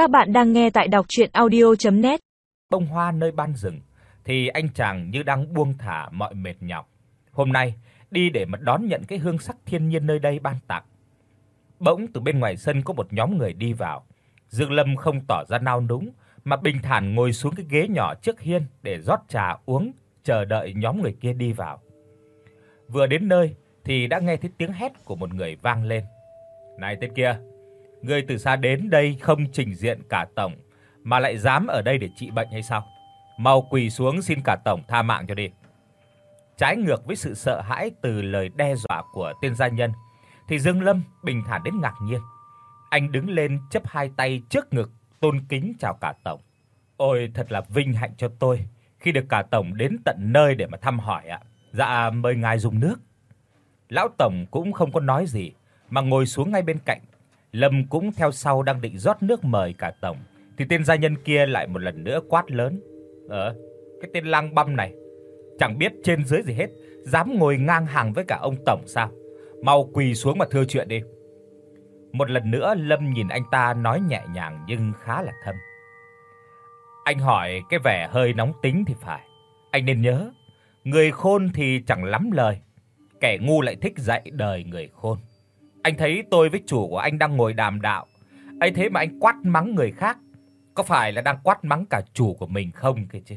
Các bạn đang nghe tại đọc audio net Bông hoa nơi ban rừng thì anh chàng như đang buông thả mọi mệt nhọc. Hôm nay đi để mà đón nhận cái hương sắc thiên nhiên nơi đây ban tặng. Bỗng từ bên ngoài sân có một nhóm người đi vào. Dương Lâm không tỏ ra nao núng mà bình thản ngồi xuống cái ghế nhỏ trước hiên để rót trà uống, chờ đợi nhóm người kia đi vào. Vừa đến nơi thì đã nghe thấy tiếng hét của một người vang lên. "Này tên kia, ngươi từ xa đến đây không trình diện cả tổng mà lại dám ở đây để trị bệnh hay sao? Mau quỳ xuống xin cả tổng tha mạng cho đi." Trái ngược với sự sợ hãi từ lời đe dọa của tên gia nhân, thì Dương Lâm bình thản đến ngạc nhiên. Anh đứng lên chắp hai tay trước ngực, tôn kính chào cả tổng. "Ôi thật là vinh hạnh cho tôi khi được cả tổng đến tận nơi để mà thăm hỏi ạ. Dạ mời ngài dùng nước." Lão tổng cũng không có nói gì, mà ngồi xuống ngay bên cạnh. Lâm cũng theo sau đang định rót nước mời cả tổng, thì tên gia nhân kia lại một lần nữa quát lớn: "Ờ, cái tên lang băm này, chẳng biết trên dưới gì hết, dám ngồi ngang hàng với cả ông tổng sao? Mau quỳ xuống mà thưa chuyện đi." Một lần nữa Lâm nhìn anh ta nói nhẹ nhàng nhưng khá là thâm. Anh hỏi cái vẻ hơi nóng tính thì phải. Anh nên nhớ, người khôn thì chẳng lắm lời, kẻ ngu lại thích dạy đời người khôn. Anh thấy tôi với chủ của anh đang ngồi đàm đạo, ấy thế mà anh quát mắng người khác, có phải là đang quát mắng cả chủ của mình không kia chứ?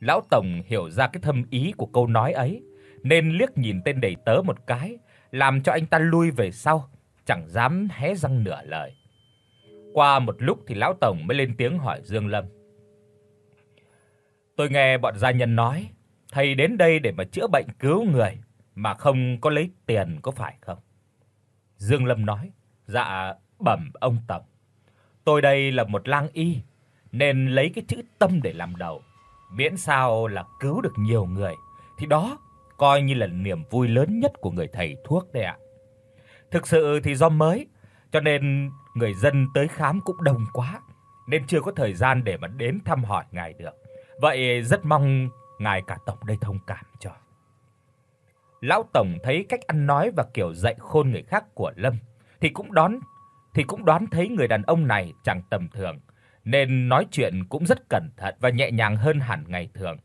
Lão tổng hiểu ra cái thâm ý của câu nói ấy, nên liếc nhìn tên đầy tớ một cái, làm cho anh ta lui về sau, chẳng dám hé răng nửa lời. Qua một lúc thì lão tổng mới lên tiếng hỏi Dương Lâm. Tôi nghe bọn gia nhân nói, thầy đến đây để mà chữa bệnh cứu người mà không có lấy tiền có phải không? Dương Lâm nói: "Dạ, bẩm ông tổng. Tôi đây là một lang y nên lấy cái chữ tâm để làm đầu, miễn sao là cứu được nhiều người thì đó coi như là niềm vui lớn nhất của người thầy thuốc đấy ạ. Thực sự thì do mới cho nên người dân tới khám cũng đông quá nên chưa có thời gian để mà đến thăm hỏi ngài được. Vậy rất mong ngài cả tổng đây thông cảm cho." Lão tổng thấy cách ăn nói và kiểu dạy khôn người khác của Lâm thì cũng đón thì cũng đoán thấy người đàn ông này chẳng tầm thường, nên nói chuyện cũng rất cẩn thận và nhẹ nhàng hơn hẳn ngày thường.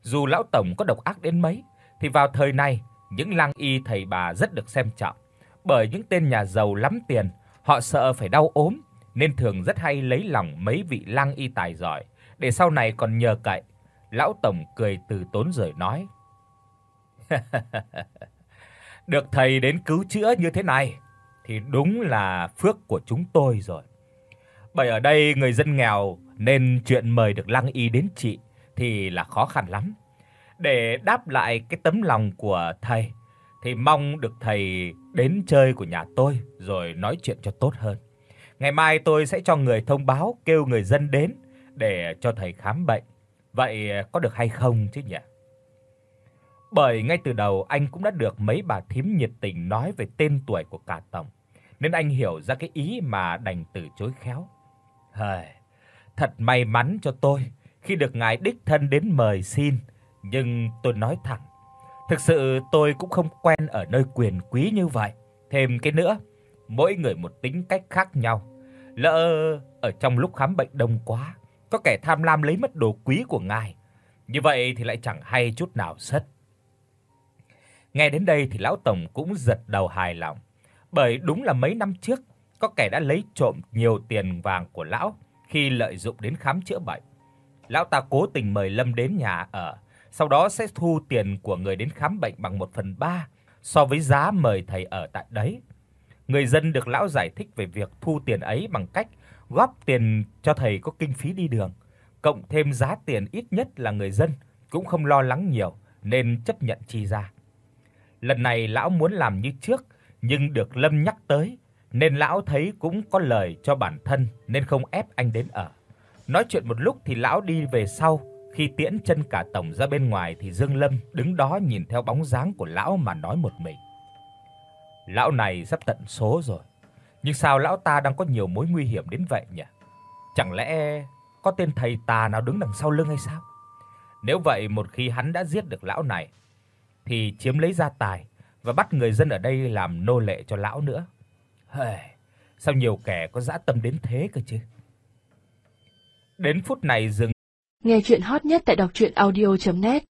Dù lão tổng có độc ác đến mấy thì vào thời này, những lang y thầy bà rất được xem trọng, bởi những tên nhà giàu lắm tiền, họ sợ phải đau ốm nên thường rất hay lấy lòng mấy vị lang y tài giỏi để sau này còn nhờ cậy. Lão tổng cười từ tốn rồi nói: Được thầy đến cứu chữa như thế này, thì đúng là phước của chúng tôi rồi. Bởi ở đây người dân nghèo nên chuyện mời được lăng y đến trị thì là khó khăn lắm. Để đáp lại cái tấm lòng của thầy, thì mong được thầy đến chơi của nhà tôi rồi nói chuyện cho tốt hơn. Ngày mai tôi sẽ cho người thông báo kêu người dân đến để cho thầy khám bệnh. Vậy có được hay không chứ nhỉ? Bởi ngay từ đầu anh cũng đã được mấy bà thím nhiệt tình nói về tên tuổi của cả tổng, nên anh hiểu ra cái ý mà đành từ chối khéo. Hời, thật may mắn cho tôi khi được ngài đích thân đến mời xin, nhưng tôi nói thẳng, thực sự tôi cũng không quen ở nơi quyền quý như vậy. Thêm cái nữa, mỗi người một tính cách khác nhau. Lỡ ở trong lúc khám bệnh đông quá, có kẻ tham lam lấy mất đồ quý của ngài. Như vậy thì lại chẳng hay chút nào hết. Nghe đến đây thì lão tổng cũng giật đầu hài lòng, bởi đúng là mấy năm trước có kẻ đã lấy trộm nhiều tiền vàng của lão khi lợi dụng đến khám chữa bệnh. Lão ta cố tình mời Lâm đến nhà ở, sau đó sẽ thu tiền của người đến khám bệnh bằng 1 phần 3 so với giá mời thầy ở tại đấy. Người dân được lão giải thích về việc thu tiền ấy bằng cách góp tiền cho thầy có kinh phí đi đường, cộng thêm giá tiền ít nhất là người dân cũng không lo lắng nhiều nên chấp nhận chi ra. Lần này lão muốn làm như trước, nhưng được Lâm nhắc tới, nên lão thấy cũng có lời cho bản thân nên không ép anh đến ở. Nói chuyện một lúc thì lão đi về sau, khi tiễn chân cả tổng ra bên ngoài thì Dương Lâm đứng đó nhìn theo bóng dáng của lão mà nói một mình. Lão này sắp tận số rồi, nhưng sao lão ta đang có nhiều mối nguy hiểm đến vậy nhỉ? Chẳng lẽ có tên thầy tà nào đứng đằng sau lưng hay sao? Nếu vậy một khi hắn đã giết được lão này thì chiếm lấy gia tài và bắt người dân ở đây làm nô lệ cho lão nữa. Hề, Sao nhiều kẻ có dã tâm đến thế cơ chứ? Đến phút này dừng Nghe truyện hot nhất tại doctruyenaudio.net